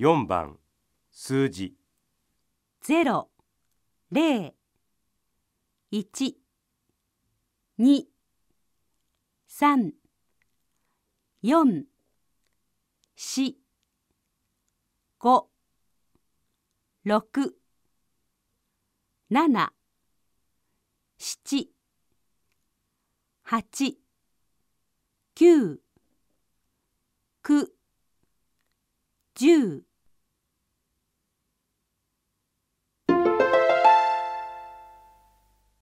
4番数字。0、0、1、2、3、4、4、5、6、7、7、8、9、9、10